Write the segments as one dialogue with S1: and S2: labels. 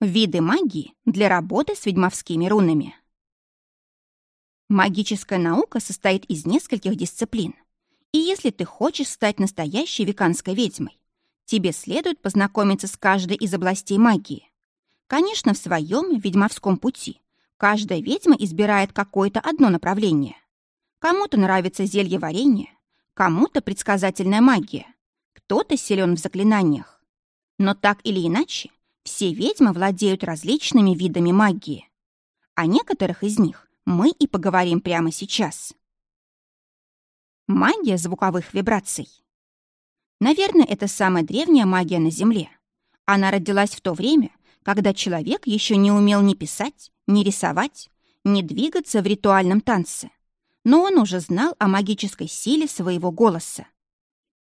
S1: Виды магии для работы с ведьмовскими рунами. Магическая наука состоит из нескольких дисциплин. И если ты хочешь стать настоящей веканской ведьмой, тебе следует познакомиться с каждой из областей магии. Конечно, в своем ведьмовском пути каждая ведьма избирает какое-то одно направление. Кому-то нравится зелье варенье, кому-то предсказательная магия, кто-то силен в заклинаниях. Но так или иначе, все ведьмы владеют различными видами магии. О некоторых из них мы и поговорим прямо сейчас. Магия звуковых вибраций. Наверное, это самая древняя магия на Земле. Она родилась в то время, когда человек еще не умел ни писать, ни рисовать, ни двигаться в ритуальном танце. Но он уже знал о магической силе своего голоса.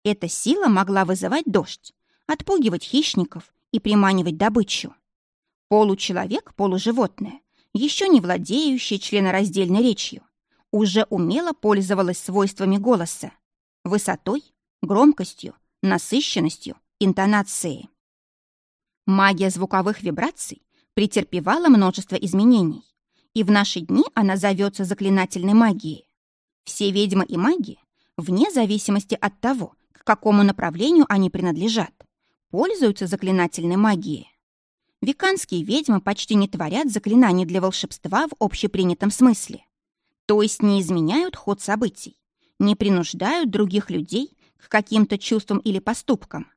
S1: Эта сила могла вызывать дождь, отпугивать хищников и приманивать добычу. Получеловек, полуживотное, еще не владеющее членораздельной речью, уже умело пользовалась свойствами голоса, высотой, громкостью, насыщенностью, интонацией. Магия звуковых вибраций претерпевала множество изменений, и в наши дни она зовется заклинательной магией. Все ведьмы и маги, вне зависимости от того, к какому направлению они принадлежат, пользуются заклинательной магией. Веканские ведьмы почти не творят заклинаний для волшебства в общепринятом смысле. То есть не изменяют ход событий, не принуждают других людей к каким-то чувствам или поступкам.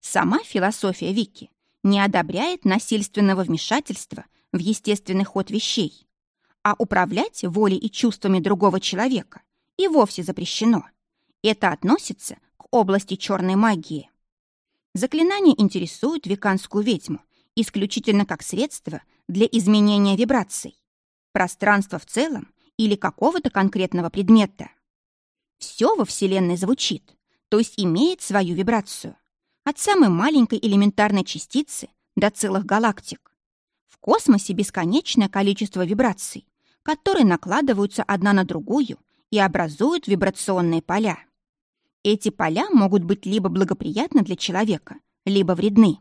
S1: Сама философия Вики не одобряет насильственного вмешательства в естественный ход вещей, а управлять волей и чувствами другого человека и вовсе запрещено. Это относится к области черной магии. Заклинания интересуют веканскую ведьму исключительно как средство для изменения вибраций, пространства в целом или какого-то конкретного предмета. Все во Вселенной звучит, то есть имеет свою вибрацию, от самой маленькой элементарной частицы до целых галактик. В космосе бесконечное количество вибраций, которые накладываются одна на другую и образуют вибрационные поля. Эти поля могут быть либо благоприятны для человека, либо вредны.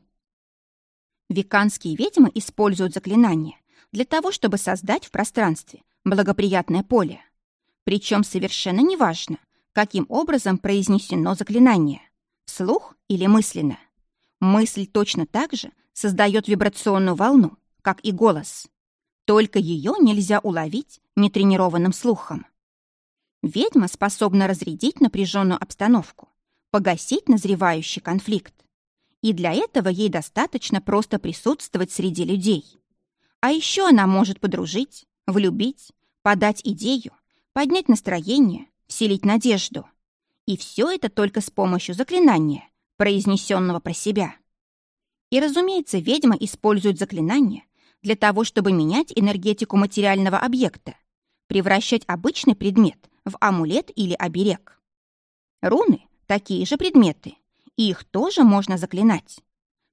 S1: Веканские ведьмы используют заклинания для того, чтобы создать в пространстве благоприятное поле. Причем совершенно неважно, каким образом произнесено заклинание – вслух или мысленно. Мысль точно так же создает вибрационную волну, как и голос. Только ее нельзя уловить нетренированным слухом. Ведьма способна разрядить напряженную обстановку, погасить назревающий конфликт. И для этого ей достаточно просто присутствовать среди людей. А еще она может подружить, влюбить, подать идею, поднять настроение, вселить надежду. И все это только с помощью заклинания, произнесенного про себя. И, разумеется, ведьма использует заклинания для того, чтобы менять энергетику материального объекта, превращать обычный предмет в амулет или оберег. Руны — такие же предметы, и их тоже можно заклинать.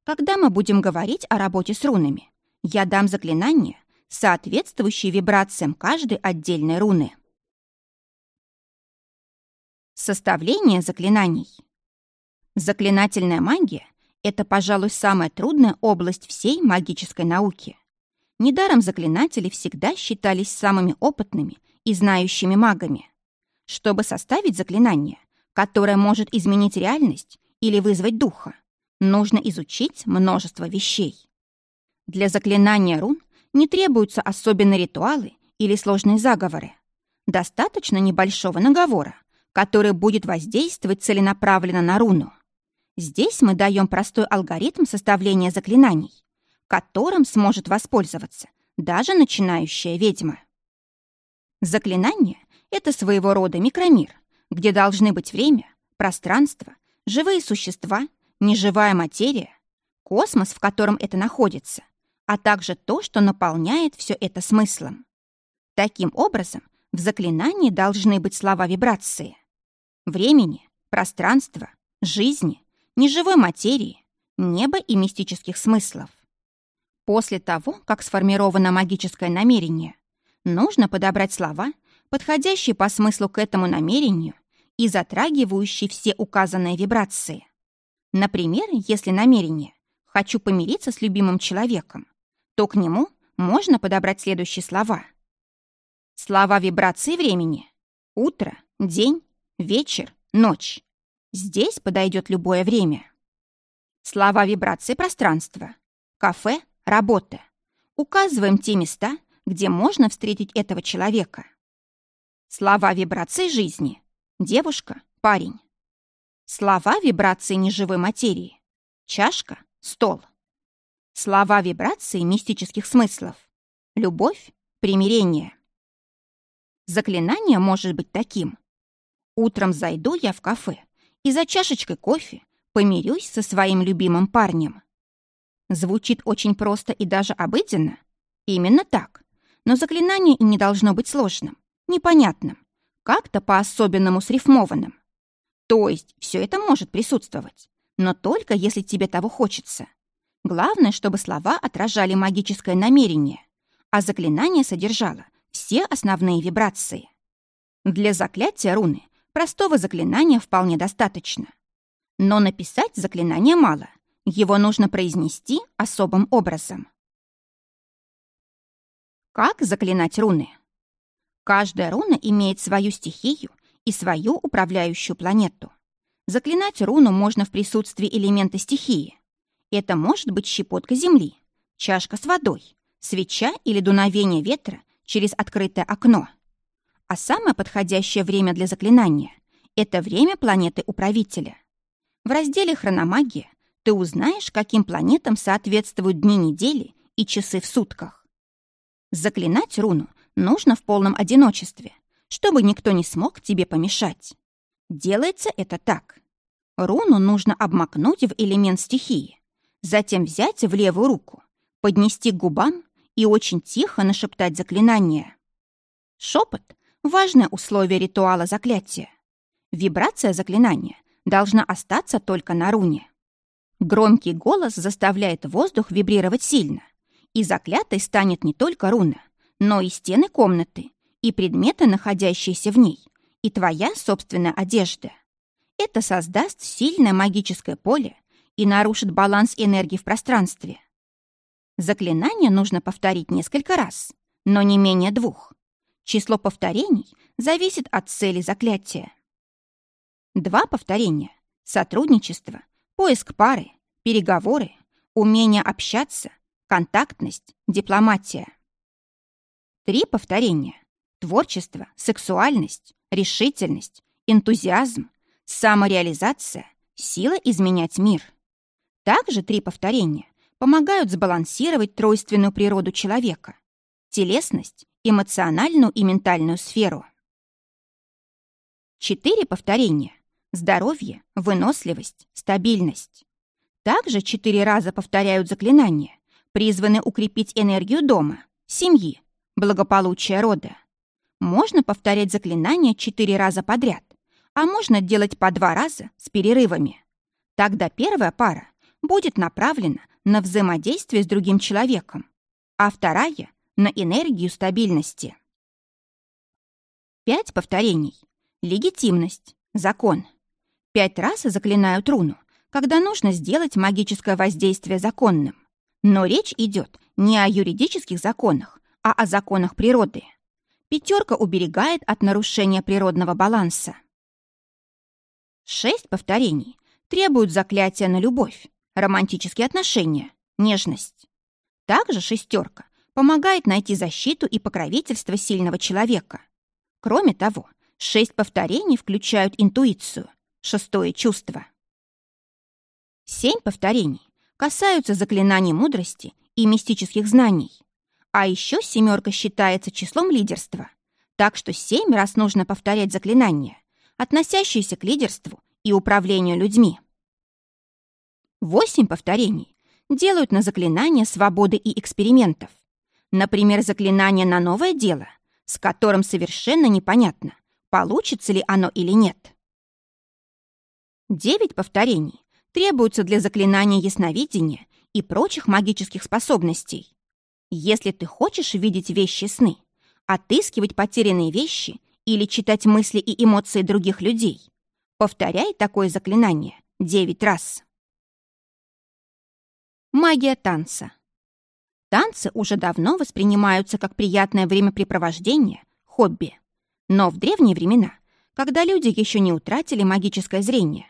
S1: Когда мы будем говорить о работе с рунами, я дам заклинания, соответствующие вибрациям каждой отдельной руны. Составление заклинаний. Заклинательная магия — это, пожалуй, самая трудная область всей магической науки. Недаром заклинатели всегда считались самыми опытными и знающими магами. Чтобы составить заклинание, которое может изменить реальность или вызвать духа, нужно изучить множество вещей. Для заклинания рун не требуются особенные ритуалы или сложные заговоры. Достаточно небольшого наговора, который будет воздействовать целенаправленно на руну. Здесь мы даем простой алгоритм составления заклинаний, которым сможет воспользоваться даже начинающая ведьма. Заклинание это своего рода микромир, где должны быть время, пространство, живые существа, неживая материя, космос, в котором это находится, а также то, что наполняет все это смыслом. Таким образом, в заклинании должны быть слова вибрации. Времени, пространства, жизни, неживой материи, неба и мистических смыслов. После того, как сформировано магическое намерение, нужно подобрать слова, подходящий по смыслу к этому намерению и затрагивающий все указанные вибрации. Например, если намерение «хочу помириться с любимым человеком», то к нему можно подобрать следующие слова. Слова вибрации времени. Утро, день, вечер, ночь. Здесь подойдет любое время. Слова вибрации пространства. Кафе, работа. Указываем те места, где можно встретить этого человека. Слова вибрации жизни. Девушка, парень. Слова вибрации неживой материи. Чашка, стол. Слова вибрации мистических смыслов. Любовь, примирение. Заклинание может быть таким. Утром зайду я в кафе и за чашечкой кофе помирюсь со своим любимым парнем. Звучит очень просто и даже обыденно. Именно так. Но заклинание и не должно быть сложным, непонятным, как-то по-особенному срифмованным. То есть все это может присутствовать, но только если тебе того хочется. Главное, чтобы слова отражали магическое намерение, а заклинание содержало все основные вибрации. Для заклятия руны простого заклинания вполне достаточно. Но написать заклинание мало, его нужно произнести особым образом. Как заклинать руны? Каждая руна имеет свою стихию и свою управляющую планету. Заклинать руну можно в присутствии элемента стихии. Это может быть щепотка земли, чашка с водой, свеча или дуновение ветра через открытое окно. А самое подходящее время для заклинания — это время планеты-управителя. В разделе «Хрономагия» ты узнаешь, каким планетам соответствуют дни недели и часы в сутках. Заклинать руну нужно в полном одиночестве, чтобы никто не смог тебе помешать. Делается это так. Руну нужно обмакнуть в элемент стихии, затем взять в левую руку, поднести к губам и очень тихо нашептать заклинание. Шепот — важное условие ритуала заклятия. Вибрация заклинания должна остаться только на руне. Громкий голос заставляет воздух вибрировать сильно, и заклятой станет не только руна, но и стены комнаты, и предметы, находящиеся в ней, и твоя собственная одежда. Это создаст сильное магическое поле и нарушит баланс энергии в пространстве. Заклинание нужно повторить несколько раз, но не менее двух. Число повторений зависит от цели заклятия. Два повторения — сотрудничество, поиск пары, переговоры, умение общаться, контактность, дипломатия. Три повторения — творчество, сексуальность, решительность, энтузиазм, самореализация, сила изменять мир. Также три повторения помогают сбалансировать тройственную природу человека, телесность, эмоциональную и ментальную сферу. Четыре повторения – здоровье, выносливость, стабильность. Также четыре раза повторяют заклинания, призванные укрепить энергию дома, семьи, благополучие рода. Можно повторять заклинания четыре раза подряд, а можно делать по два раза с перерывами. Тогда первая пара будет направлена на взаимодействие с другим человеком, а вторая — на энергию стабильности. Пять повторений. Легитимность. Закон. Пять раз заклинают руну, когда нужно сделать магическое воздействие законным. Но речь идет не о юридических законах, а о законах природы. Пятерка уберегает от нарушения природного баланса. Шесть повторений требуют заклятия на любовь, романтические отношения, нежность. Также шестерка помогает найти защиту и покровительство сильного человека. Кроме того, шесть повторений включают интуицию, шестое чувство. Семь повторений касаются заклинаний мудрости и мистических знаний. А еще семерка считается числом лидерства, так что семь раз нужно повторять заклинания, относящиеся к лидерству и управлению людьми. Восемь повторений делают на заклинание свободы и экспериментов. Например, заклинание на новое дело, с которым совершенно непонятно, получится ли оно или нет. Девять повторений требуются для заклинания ясновидения и прочих магических способностей. Если ты хочешь видеть вещи сны, отыскивать потерянные вещи или читать мысли и эмоции других людей, повторяй такое заклинание девять раз. Магия танца. Танцы уже давно воспринимаются как приятное времяпрепровождение, хобби. Но в древние времена, когда люди еще не утратили магическое зрение,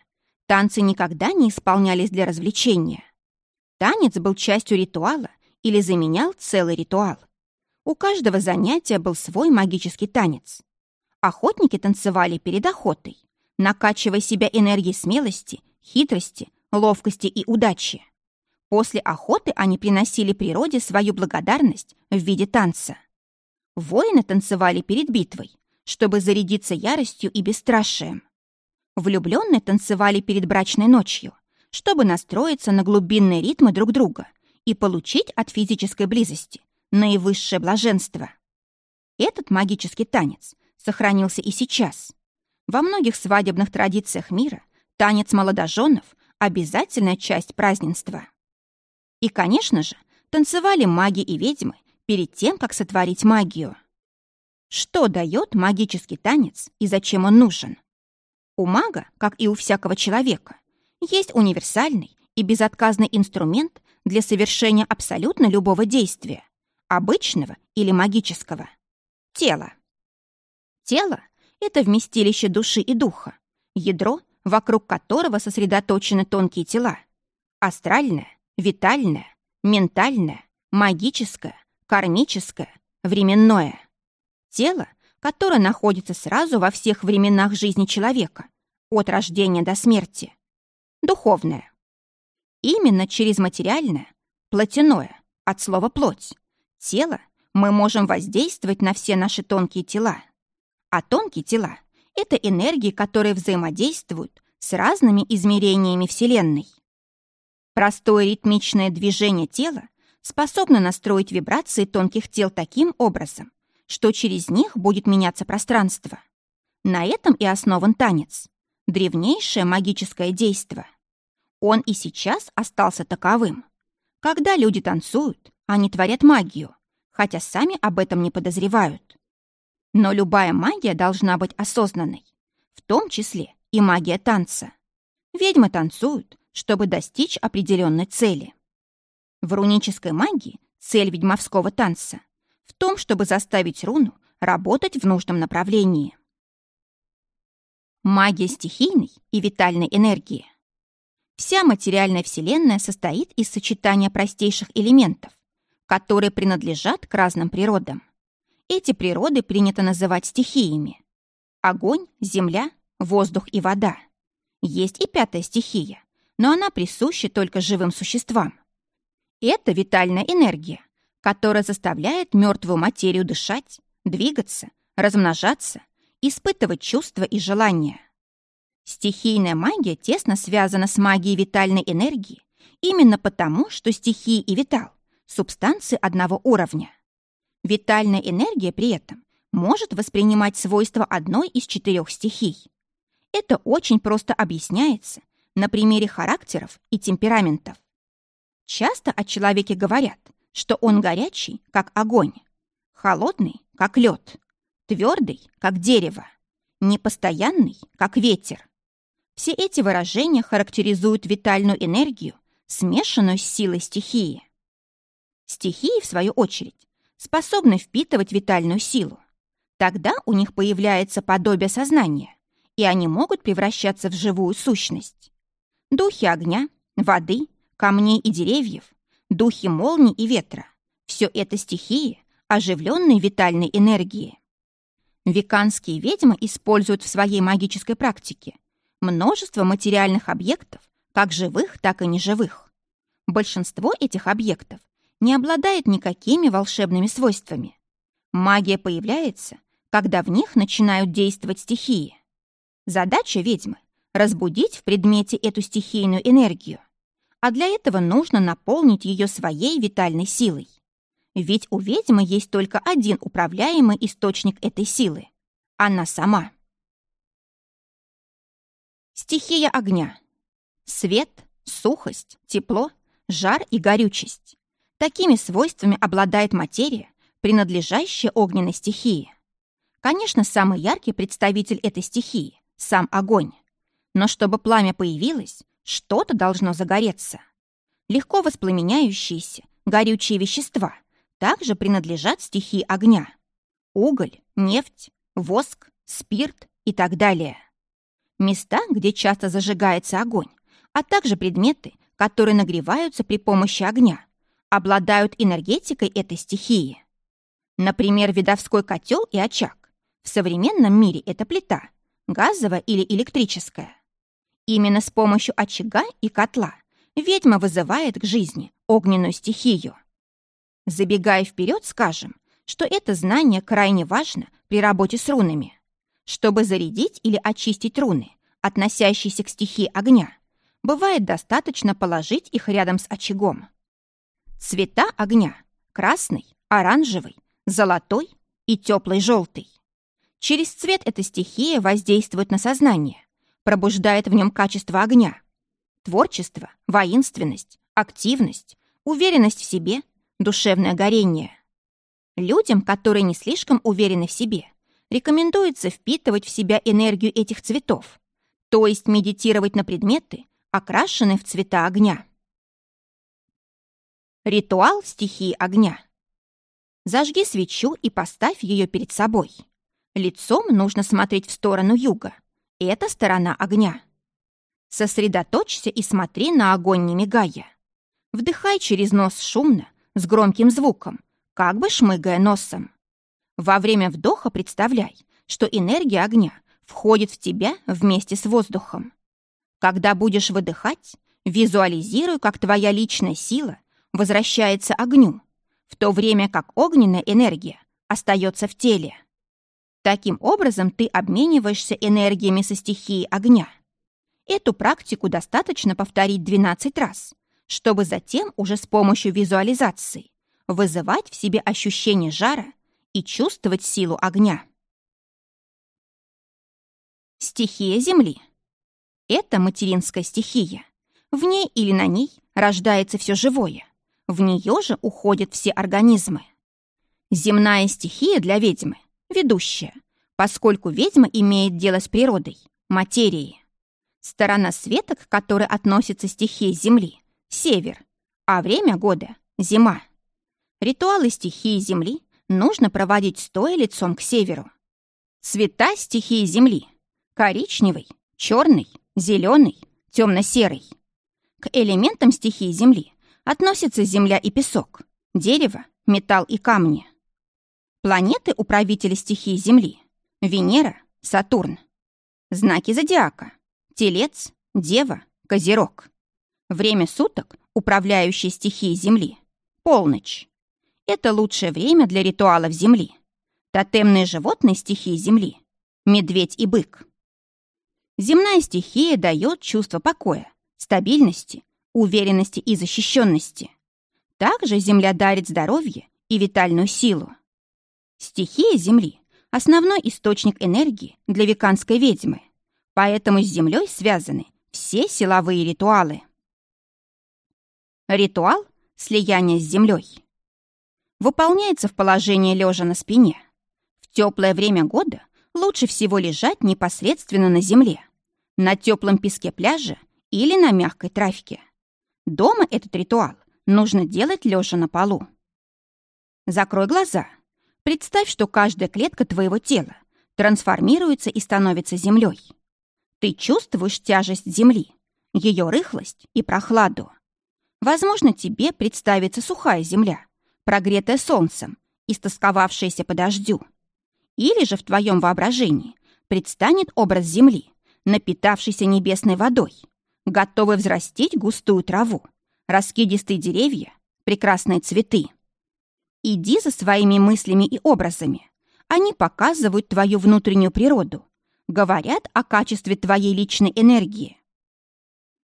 S1: танцы никогда не исполнялись для развлечения. Танец был частью ритуала или заменял целый ритуал. У каждого занятия был свой магический танец. Охотники танцевали перед охотой, накачивая себя энергией смелости, хитрости, ловкости и удачи. После охоты они приносили природе свою благодарность в виде танца. Воины танцевали перед битвой, чтобы зарядиться яростью и бесстрашием. Влюбленные танцевали перед брачной ночью, чтобы настроиться на глубинные ритмы друг друга и получить от физической близости наивысшее блаженство. Этот магический танец сохранился и сейчас. Во многих свадебных традициях мира танец молодоженов – обязательная часть празднества. И, конечно же, танцевали маги и ведьмы перед тем, как сотворить магию. Что дает магический танец и зачем он нужен? У мага, как и у всякого человека, есть универсальный и безотказный инструмент для совершения абсолютно любого действия, обычного или магического. Тело. Тело — это вместилище души и духа, ядро, вокруг которого сосредоточены тонкие тела, астральное, витальное, ментальное, магическое, кармическое, временное. Тело, которое находится сразу во всех временах жизни человека, от рождения до смерти. Духовное. Именно через материальное, плотяное, от слова «плоть», тело мы можем воздействовать на все наши тонкие тела. А тонкие тела — это энергии, которые взаимодействуют с разными измерениями Вселенной. Простое ритмичное движение тела способно настроить вибрации тонких тел таким образом, что через них будет меняться пространство. На этом и основан танец. Древнейшее магическое действо. Он и сейчас остался таковым. Когда люди танцуют, они творят магию, хотя сами об этом не подозревают. Но любая магия должна быть осознанной, в том числе и магия танца. Ведьмы танцуют, чтобы достичь определенной цели. В рунической магии цель ведьмовского танца в том, чтобы заставить руну работать в нужном направлении. Магия стихийной и витальной энергии. Вся материальная вселенная состоит из сочетания простейших элементов, которые принадлежат к разным природам. Эти природы принято называть стихиями. Огонь, земля, воздух и вода. Есть и пятая стихия но она присуща только живым существам. Это витальная энергия, которая заставляет мертвую материю дышать, двигаться, размножаться, испытывать чувства и желания. Стихийная магия тесно связана с магией витальной энергии именно потому, что стихии и витал – субстанции одного уровня. Витальная энергия при этом может воспринимать свойства одной из четырех стихий. Это очень просто объясняется на примере характеров и темпераментов. Часто о человеке говорят, что он горячий, как огонь, холодный, как лед, твердый, как дерево, непостоянный, как ветер. Все эти выражения характеризуют витальную энергию, смешанную с силой стихии. Стихии, в свою очередь, способны впитывать витальную силу. Тогда у них появляется подобие сознания, и они могут превращаться в живую сущность духи огня, воды, камней и деревьев, духи молний и ветра. Все это стихии, оживленные витальной энергией. Веканские ведьмы используют в своей магической практике множество материальных объектов, как живых, так и неживых. Большинство этих объектов не обладает никакими волшебными свойствами. Магия появляется, когда в них начинают действовать стихии. Задача ведьмы разбудить в предмете эту стихийную энергию. А для этого нужно наполнить ее своей витальной силой. Ведь у ведьмы есть только один управляемый источник этой силы — она сама. Стихия огня. Свет, сухость, тепло, жар и горючесть. Такими свойствами обладает материя, принадлежащая огненной стихии. Конечно, самый яркий представитель этой стихии — сам огонь. Но чтобы пламя появилось, что-то должно загореться. Легко воспламеняющиеся, горючие вещества, также принадлежат стихии огня. Уголь, нефть, воск, спирт и так далее. Места, где часто зажигается огонь, а также предметы, которые нагреваются при помощи огня, обладают энергетикой этой стихии. Например, видовской котел и очаг. В современном мире это плита, газовая или электрическая. Именно с помощью очага и котла ведьма вызывает к жизни огненную стихию. Забегая вперед, скажем, что это знание крайне важно при работе с рунами. Чтобы зарядить или очистить руны, относящиеся к стихии огня, бывает достаточно положить их рядом с очагом. Цвета огня – красный, оранжевый, золотой и теплый желтый. Через цвет эта стихия воздействует на сознание, пробуждает в нем качество огня. Творчество, воинственность, активность, уверенность в себе, душевное горение. Людям, которые не слишком уверены в себе, рекомендуется впитывать в себя энергию этих цветов, то есть медитировать на предметы, окрашенные в цвета огня. Ритуал стихии огня. Зажги свечу и поставь ее перед собой. Лицом нужно смотреть в сторону юга. Это сторона огня. Сосредоточься и смотри на огонь, не мигая. Вдыхай через нос шумно, с громким звуком, как бы шмыгая носом. Во время вдоха представляй, что энергия огня входит в тебя вместе с воздухом. Когда будешь выдыхать, визуализируй, как твоя личная сила возвращается огню, в то время как огненная энергия остается в теле. Таким образом ты обмениваешься энергиями со стихией огня. Эту практику достаточно повторить 12 раз, чтобы затем уже с помощью визуализации вызывать в себе ощущение жара и чувствовать силу огня. Стихия Земли. Это материнская стихия. В ней или на ней рождается все живое. В нее же уходят все организмы. Земная стихия для ведьмы – ведущая, поскольку ведьма имеет дело с природой, материей. Сторона света, к которой относится стихия Земли – север, а время года – зима. Ритуалы стихии Земли нужно проводить стоя лицом к северу. Цвета стихии Земли – коричневый, черный, зеленый, темно-серый. К элементам стихии Земли относятся земля и песок, дерево, металл и камни. Планеты-управители стихии Земли – Венера, Сатурн. Знаки зодиака – Телец, Дева, Козерог. Время суток, управляющее стихией Земли – полночь. Это лучшее время для ритуалов Земли. Тотемные животные стихии Земли – медведь и бык. Земная стихия дает чувство покоя, стабильности, уверенности и защищенности. Также Земля дарит здоровье и витальную силу. Стихия Земли – основной источник энергии для веканской ведьмы, поэтому с Землей связаны все силовые ритуалы. Ритуал слияния с Землей выполняется в положении лежа на спине. В теплое время года лучше всего лежать непосредственно на земле, на теплом песке пляжа или на мягкой травке. Дома этот ритуал нужно делать лежа на полу. Закрой глаза. Представь, что каждая клетка твоего тела трансформируется и становится землей. Ты чувствуешь тяжесть земли, ее рыхлость и прохладу. Возможно, тебе представится сухая земля, прогретая солнцем, истосковавшаяся по дождю. Или же в твоем воображении предстанет образ земли, напитавшийся небесной водой, готовый взрастить густую траву, раскидистые деревья, прекрасные цветы. Иди за своими мыслями и образами. Они показывают твою внутреннюю природу, говорят о качестве твоей личной энергии.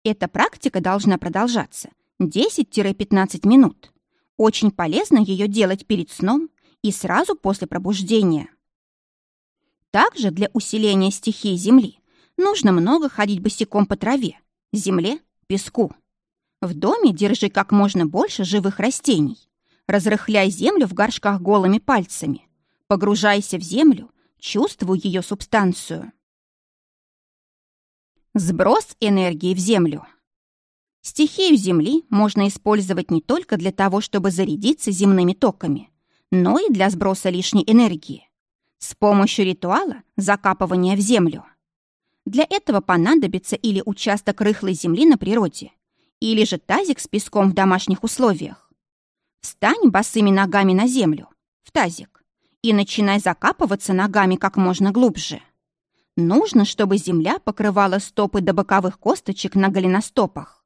S1: Эта практика должна продолжаться 10-15 минут. Очень полезно ее делать перед сном и сразу после пробуждения. Также для усиления стихии Земли нужно много ходить босиком по траве, земле, песку. В доме держи как можно больше живых растений. Разрыхляй землю в горшках голыми пальцами. Погружайся в землю, чувствуй ее субстанцию. Сброс энергии в землю. Стихию Земли можно использовать не только для того, чтобы зарядиться земными токами, но и для сброса лишней энергии. С помощью ритуала закапывания в землю. Для этого понадобится или участок рыхлой земли на природе, или же тазик с песком в домашних условиях. Встань босыми ногами на землю, в тазик, и начинай закапываться ногами как можно глубже. Нужно, чтобы земля покрывала стопы до боковых косточек на голеностопах.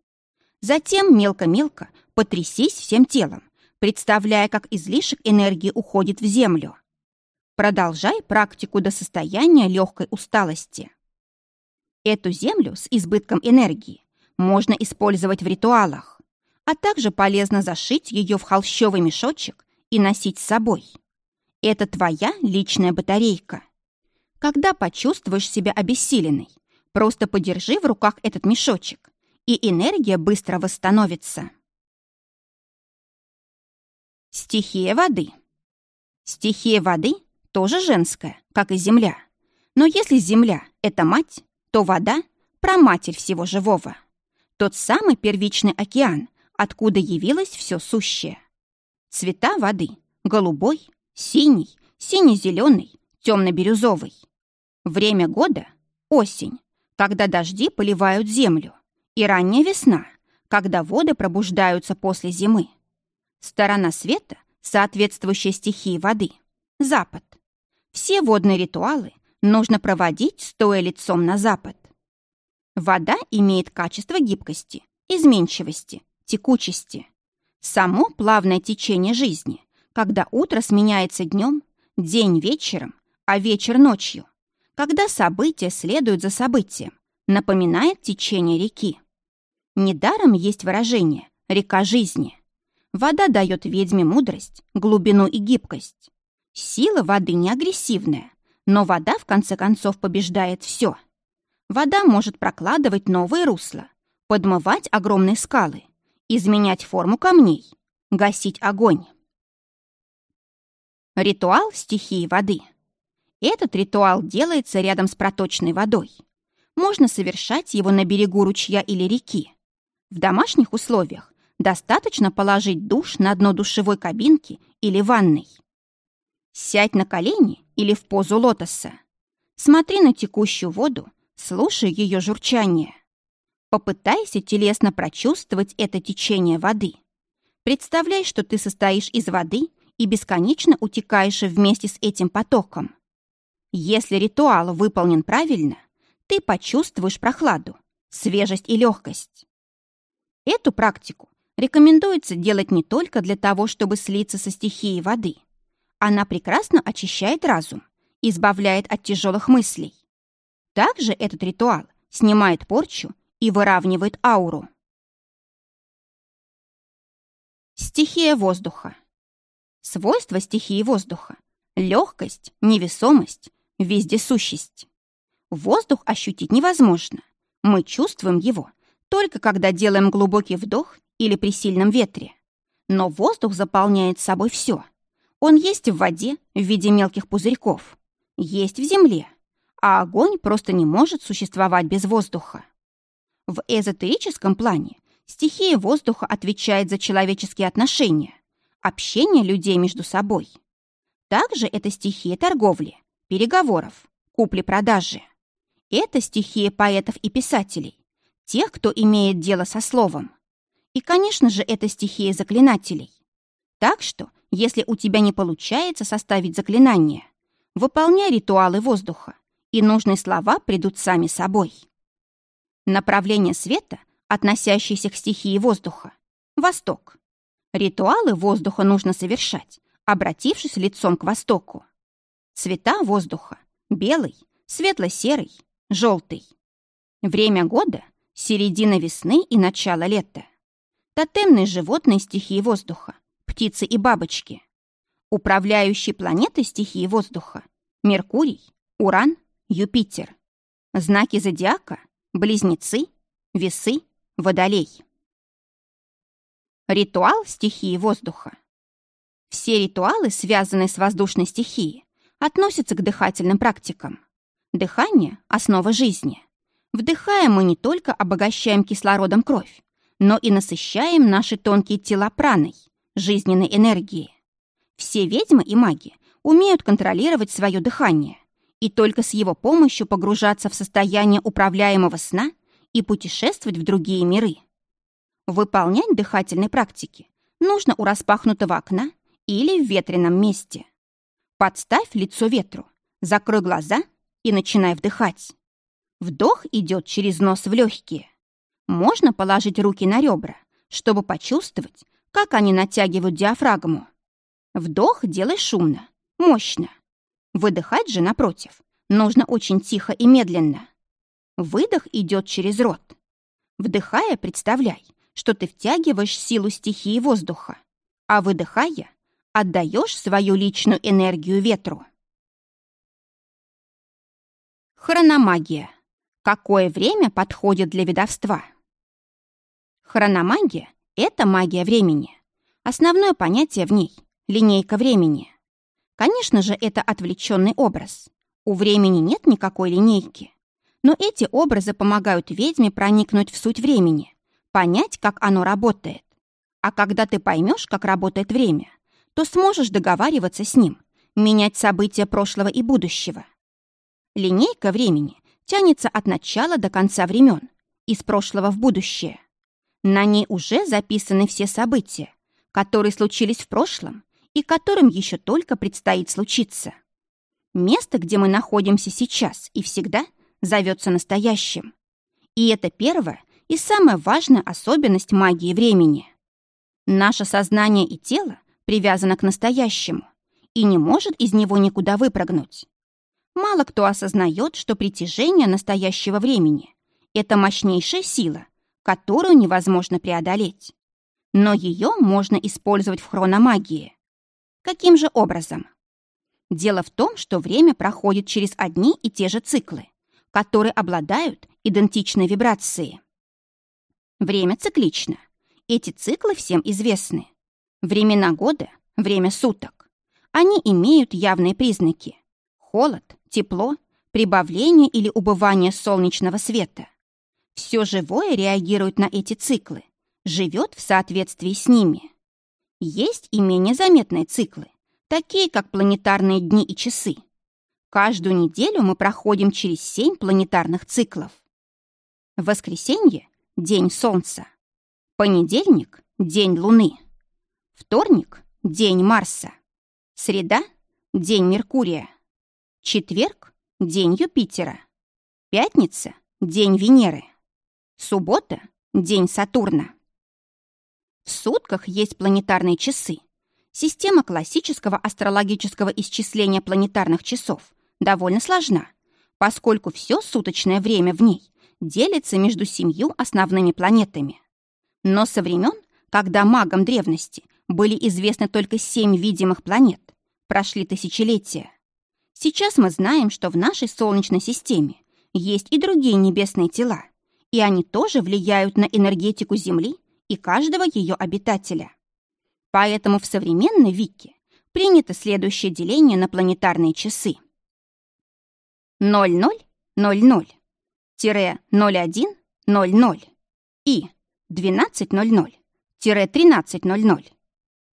S1: Затем мелко-мелко потрясись всем телом, представляя, как излишек энергии уходит в землю. Продолжай практику до состояния легкой усталости. Эту землю с избытком энергии можно использовать в ритуалах, а также полезно зашить ее в холщовый мешочек и носить с собой. Это твоя личная батарейка. Когда почувствуешь себя обессиленной, просто подержи в руках этот мешочек, и энергия быстро восстановится. Стихия воды. Стихия воды тоже женская, как и земля. Но если земля — это мать, то вода — проматерь всего живого. Тот самый первичный океан, откуда явилось все сущее. Цвета воды — голубой, синий, сине-зеленый, темно-бирюзовый. Время года — осень, когда дожди поливают землю, и ранняя весна, когда воды пробуждаются после зимы. Сторона света, соответствующая стихии воды — запад. Все водные ритуалы нужно проводить, стоя лицом на запад. Вода имеет качество гибкости, изменчивости, текучести. Само плавное течение жизни, когда утро сменяется днем, день вечером, а вечер ночью, когда события следуют за событием, напоминает течение реки. Недаром есть выражение «река жизни». Вода дает ведьме мудрость, глубину и гибкость. Сила воды не агрессивная, но вода в конце концов побеждает все – Вода может прокладывать новые русла, подмывать огромные скалы, изменять форму камней, гасить огонь. Ритуал стихии воды. Этот ритуал делается рядом с проточной водой. Можно совершать его на берегу ручья или реки. В домашних условиях достаточно положить душ на дно душевой кабинки или ванной. Сядь на колени или в позу лотоса. Смотри на текущую воду Слушай ее журчание. Попытайся телесно прочувствовать это течение воды. Представляй, что ты состоишь из воды и бесконечно утекаешь вместе с этим потоком. Если ритуал выполнен правильно, ты почувствуешь прохладу, свежесть и легкость. Эту практику рекомендуется делать не только для того, чтобы слиться со стихией воды. Она прекрасно очищает разум, избавляет от тяжелых мыслей. Также этот ритуал снимает порчу и выравнивает ауру. Стихия воздуха. Свойства стихии воздуха. Легкость, невесомость, вездесущесть. Воздух ощутить невозможно. Мы чувствуем его только когда делаем глубокий вдох или при сильном ветре. Но воздух заполняет собой все. Он есть в воде в виде мелких пузырьков, есть в земле, а огонь просто не может существовать без воздуха. В эзотерическом плане стихия воздуха отвечает за человеческие отношения, общение людей между собой. Также это стихия торговли, переговоров, купли-продажи. Это стихия поэтов и писателей, тех, кто имеет дело со словом. И, конечно же, это стихия заклинателей. Так что, если у тебя не получается составить заклинание, выполняй ритуалы воздуха, и нужные слова придут сами собой. Направление света, относящееся к стихии воздуха – восток. Ритуалы воздуха нужно совершать, обратившись лицом к востоку. Цвета воздуха – белый, светло-серый, желтый. Время года – середина весны и начало лета. Тотемные животные стихии воздуха – птицы и бабочки. Управляющие планеты стихии воздуха – Меркурий, Уран, Юпитер. Знаки зодиака – близнецы, весы, водолей. Ритуал стихии воздуха. Все ритуалы, связанные с воздушной стихией, относятся к дыхательным практикам. Дыхание – основа жизни. Вдыхая, мы не только обогащаем кислородом кровь, но и насыщаем наши тонкие тела праной, жизненной энергией. Все ведьмы и маги умеют контролировать свое дыхание и только с его помощью погружаться в состояние управляемого сна и путешествовать в другие миры. Выполнять дыхательные практики нужно у распахнутого окна или в ветреном месте. Подставь лицо ветру, закрой глаза и начинай вдыхать. Вдох идет через нос в легкие. Можно положить руки на ребра, чтобы почувствовать, как они натягивают диафрагму. Вдох делай шумно, мощно. Выдыхать же, напротив, нужно очень тихо и медленно. Выдох идет через рот. Вдыхая, представляй, что ты втягиваешь силу стихии воздуха, а выдыхая, отдаешь свою личную энергию ветру. Хрономагия. Какое время подходит для ведовства? Хрономагия — это магия времени. Основное понятие в ней — линейка времени. Конечно же, это отвлеченный образ. У времени нет никакой линейки. Но эти образы помогают ведьме проникнуть в суть времени, понять, как оно работает. А когда ты поймешь, как работает время, то сможешь договариваться с ним, менять события прошлого и будущего. Линейка времени тянется от начала до конца времен, из прошлого в будущее. На ней уже записаны все события, которые случились в прошлом и которым еще только предстоит случиться. Место, где мы находимся сейчас и всегда, зовется настоящим. И это первая и самая важная особенность магии времени. Наше сознание и тело привязано к настоящему и не может из него никуда выпрыгнуть. Мало кто осознает, что притяжение настоящего времени — это мощнейшая сила, которую невозможно преодолеть. Но ее можно использовать в хрономагии. Каким же образом? Дело в том, что время проходит через одни и те же циклы, которые обладают идентичной вибрацией. Время циклично. Эти циклы всем известны. Времена года, время суток. Они имеют явные признаки. Холод, тепло, прибавление или убывание солнечного света. Все живое реагирует на эти циклы, живет в соответствии с ними. Есть и менее заметные циклы, такие как планетарные дни и часы. Каждую неделю мы проходим через семь планетарных циклов. Воскресенье – день Солнца. Понедельник – день Луны. Вторник – день Марса. Среда – день Меркурия. Четверг – день Юпитера. Пятница – день Венеры. Суббота – день Сатурна. В сутках есть планетарные часы. Система классического астрологического исчисления планетарных часов довольно сложна, поскольку все суточное время в ней делится между семью основными планетами. Но со времен, когда магам древности были известны только семь видимых планет, прошли тысячелетия. Сейчас мы знаем, что в нашей Солнечной системе есть и другие небесные тела, и они тоже влияют на энергетику Земли и каждого ее обитателя. Поэтому в современной Вике принято следующее деление на планетарные часы. 0000-0100 и 1200-1300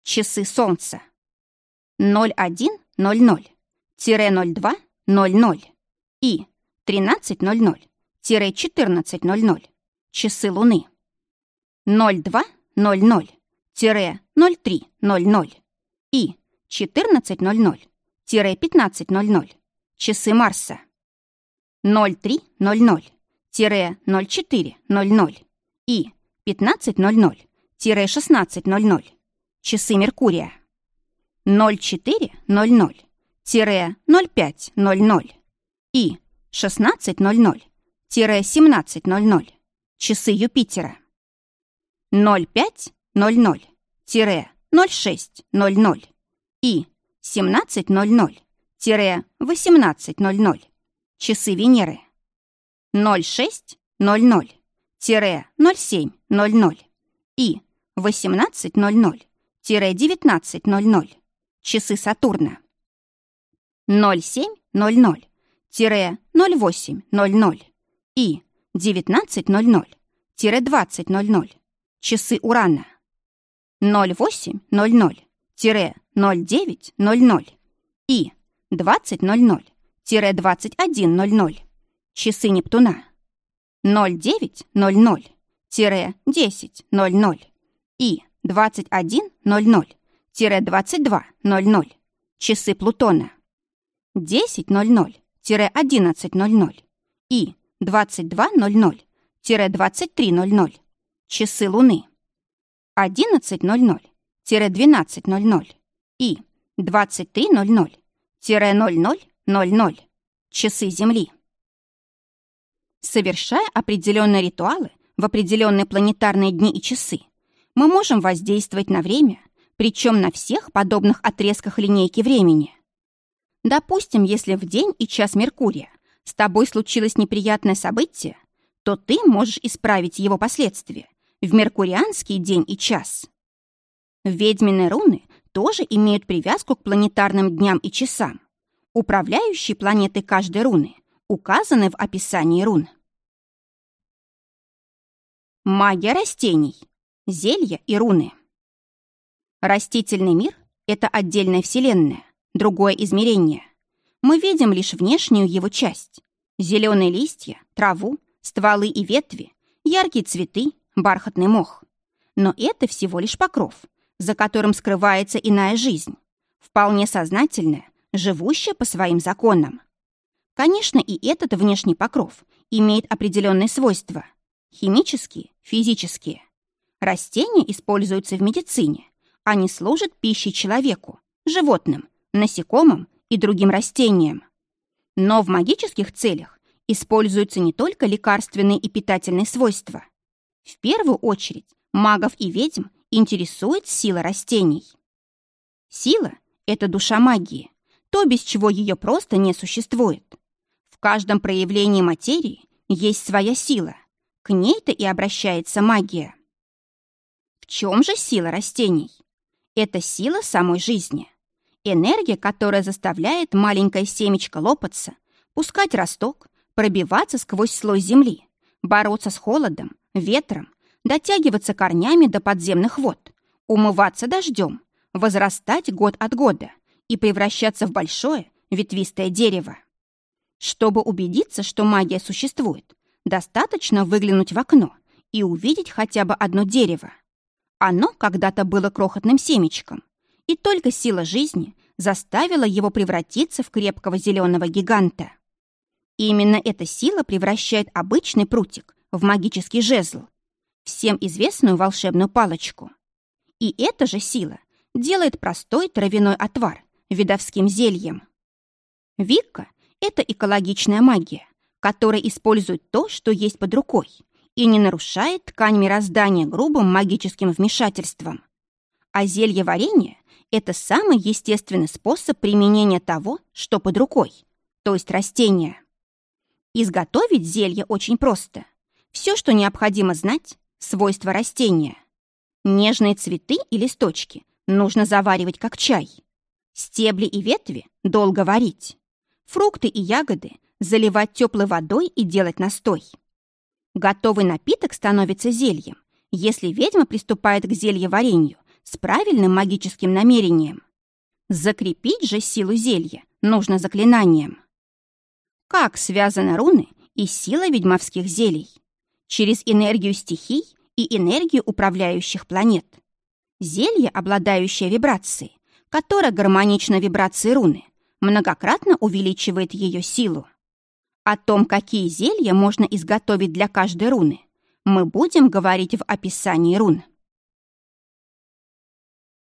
S1: часы Солнца. 0100 0200 и 1300-1400 часы Луны. 0200-0300 и 1400-1500 часы Марса. 0300-0400 и 1500-1600 часы Меркурия. 0400 0500 и 16.00-17.00 часы Юпитера. 05.00-06.00 и 17.00-18.00 часы Венеры. 06.00-07.00 и 18.00-19.00 часы Сатурна. 0700-0800 и 1900-2000 Часы Урана. 0800-0900 и 2000-2100. Часы Нептуна. 0900-1000 и 2100-2200. Часы Плутона. 10.00-11.00 и 22.00-23.00. Часы Луны. 11.00-12.00 и 23.00-00.00. Часы Земли. Совершая определенные ритуалы в определенные планетарные дни и часы, мы можем воздействовать на время, причем на всех подобных отрезках линейки времени. Допустим, если в день и час Меркурия с тобой случилось неприятное событие, то ты можешь исправить его последствия в меркурианский день и час. Ведьмины руны тоже имеют привязку к планетарным дням и часам. Управляющие планеты каждой руны указаны в описании рун. Магия растений. Зелья и руны. Растительный мир — это отдельная вселенная, другое измерение. Мы видим лишь внешнюю его часть. Зеленые листья, траву, стволы и ветви, яркие цветы, бархатный мох. Но это всего лишь покров, за которым скрывается иная жизнь, вполне сознательная, живущая по своим законам. Конечно, и этот внешний покров имеет определенные свойства – химические, физические. Растения используются в медицине. Они служат пищей человеку, животным, насекомым и другим растениям. Но в магических целях используются не только лекарственные и питательные свойства. В первую очередь магов и ведьм интересует сила растений. Сила — это душа магии, то, без чего ее просто не существует. В каждом проявлении материи есть своя сила. К ней-то и обращается магия. В чем же сила растений? Это сила самой жизни. Энергия, которая заставляет маленькое семечко лопаться, пускать росток, пробиваться сквозь слой земли, бороться с холодом, ветром, дотягиваться корнями до подземных вод, умываться дождем, возрастать год от года и превращаться в большое ветвистое дерево. Чтобы убедиться, что магия существует, достаточно выглянуть в окно и увидеть хотя бы одно дерево. Оно когда-то было крохотным семечком, и только сила жизни заставила его превратиться в крепкого зеленого гиганта. Именно эта сила превращает обычный прутик в магический жезл, всем известную волшебную палочку. И эта же сила делает простой травяной отвар видовским зельем. Вика — это экологичная магия, которая использует то, что есть под рукой, и не нарушает ткань мироздания грубым магическим вмешательством. А зелье варенье – это самый естественный способ применения того, что под рукой, то есть растения. Изготовить зелье очень просто. Все, что необходимо знать – свойства растения. Нежные цветы и листочки нужно заваривать как чай. Стебли и ветви долго варить. Фрукты и ягоды заливать теплой водой и делать настой. Готовый напиток становится зельем, если ведьма приступает к зельеварению с правильным магическим намерением. Закрепить же силу зелья нужно заклинанием. Как связаны руны и сила ведьмовских зелий? Через энергию стихий и энергию управляющих планет. Зелье, обладающее вибрацией, которая гармонична вибрации руны, многократно увеличивает ее силу. О том, какие зелья можно изготовить для каждой руны, мы будем говорить в описании рун.